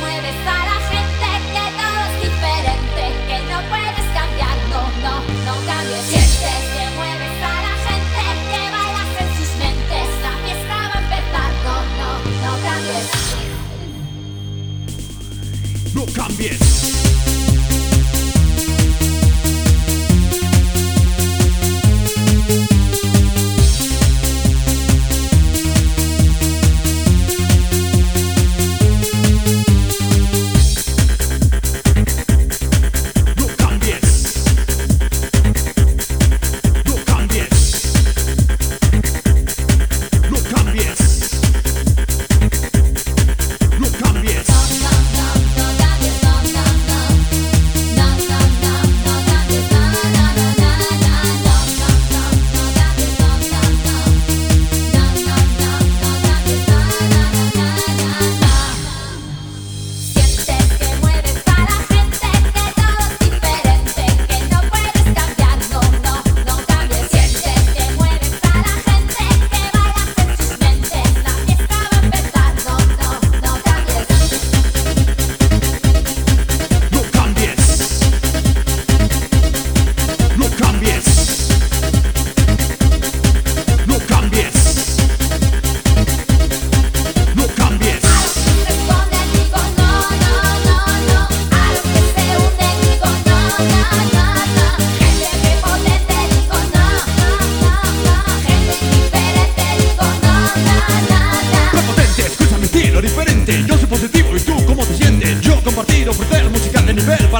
mueves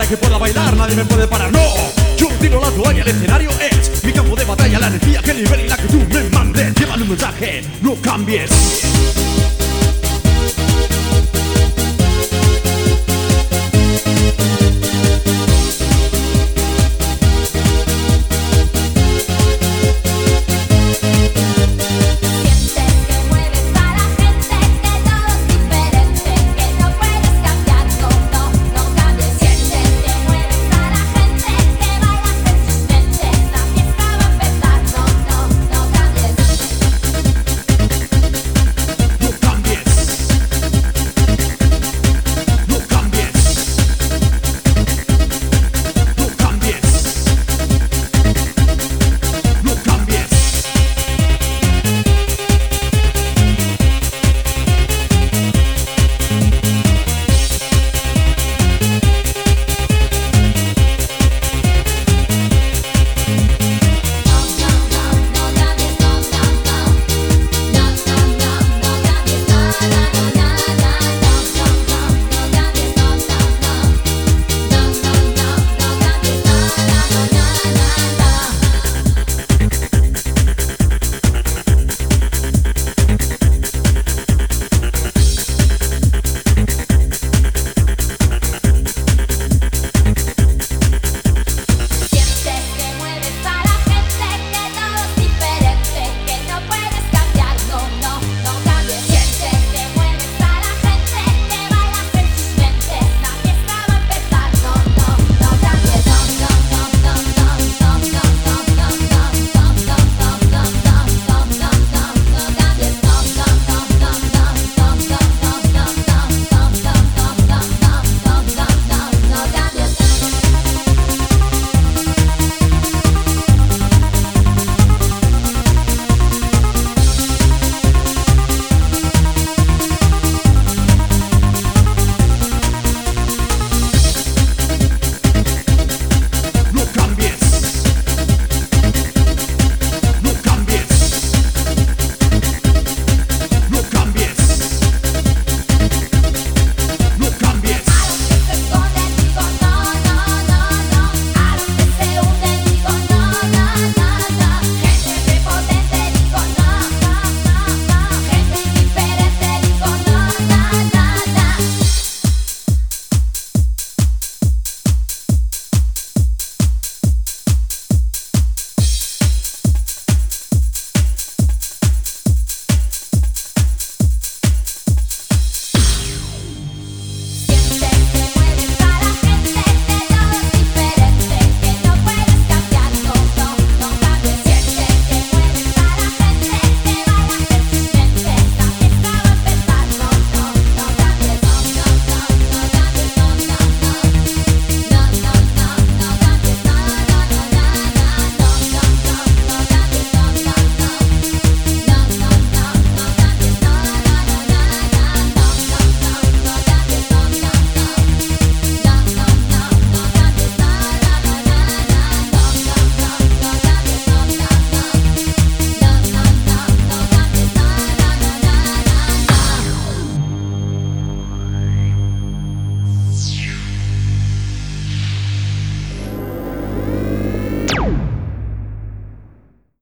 que pueda bailar nadie me puede parar ¡No! Yo tiro la toalla, el escenario es Mi campo de batalla, la energía que libera y la que tú me mandes Llevan un mensaje, no cambies